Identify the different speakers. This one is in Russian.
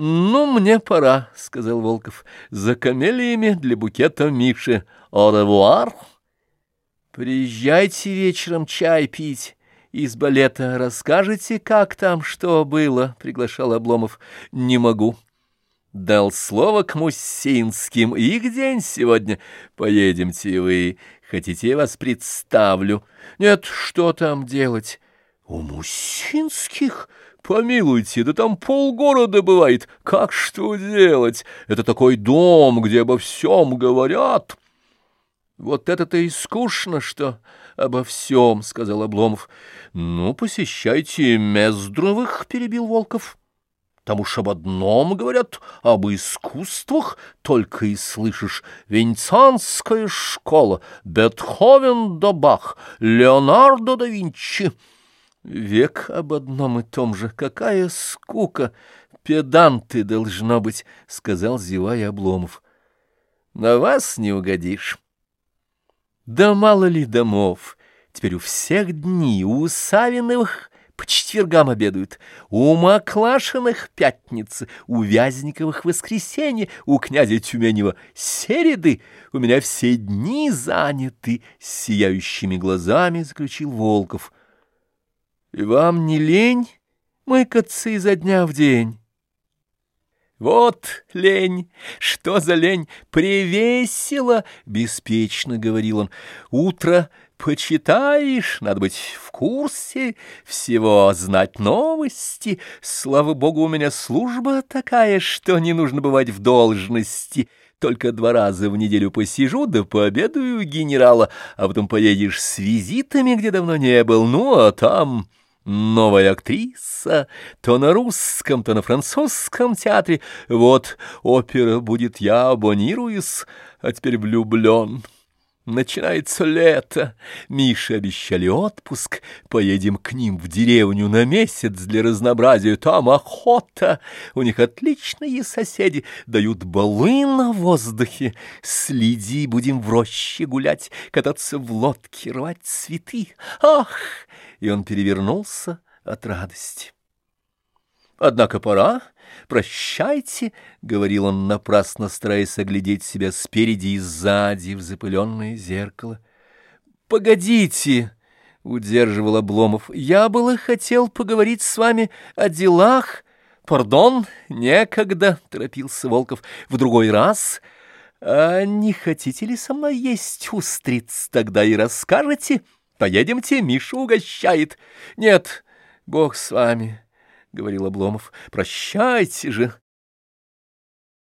Speaker 1: «Ну, мне пора», — сказал Волков, — «за камелиями для букета Миши. Revoir». «Приезжайте вечером чай пить. Из балета расскажете, как там, что было?» — приглашал Обломов. «Не могу». Дал слово к Мусинским. Их день сегодня. Поедемте вы. Хотите, я вас представлю? Нет, что там делать? У Мусинских? Помилуйте, да там полгорода бывает. Как что делать? Это такой дом, где обо всем говорят. Вот это-то и скучно, что обо всем, — сказал Обломов. Ну, посещайте Мездровых, — перебил Волков. Там уж об одном говорят, об искусствах только и слышишь. Венецианская школа, Бетховен да Бах, Леонардо да Винчи — Век об одном и том же. Какая скука! Педанты должно быть, — сказал, зевая Обломов. На вас не угодишь. Да мало ли домов. Теперь у всех дни, у Савиновых по четвергам обедают, у Маклашиных пятницы, у Вязниковых воскресенье, у князя Тюменева середы. У меня все дни заняты, — сияющими глазами заключил Волков — и вам не лень мыкаться изо дня в день? Вот лень, что за лень, привесело, беспечно говорил он. Утро почитаешь, надо быть в курсе всего, знать новости. Слава богу, у меня служба такая, что не нужно бывать в должности. Только два раза в неделю посижу, да пообедаю генерала, а потом поедешь с визитами, где давно не был, ну, а там новая актриса, то на русском, то на французском театре. Вот опера будет «Я абонируюсь», а теперь влюблен. Начинается лето. Мише обещали отпуск. Поедем к ним в деревню на месяц для разнообразия. Там охота. У них отличные соседи. Дают балы на воздухе. Следи, будем в роще гулять, кататься в лодке, рвать цветы. Ах! И он перевернулся от радости. Однако пора. Прощайте, — говорил он напрасно, стараясь оглядеть себя спереди и сзади в запыленное зеркало. — Погодите, — удерживал Обломов, — я было хотел поговорить с вами о делах. Пардон, некогда, — торопился Волков, — в другой раз. А не хотите ли со мной есть устриц? Тогда и расскажете. Поедемте, Миша угощает. Нет, бог с вами. — говорил Обломов. — Прощайте же!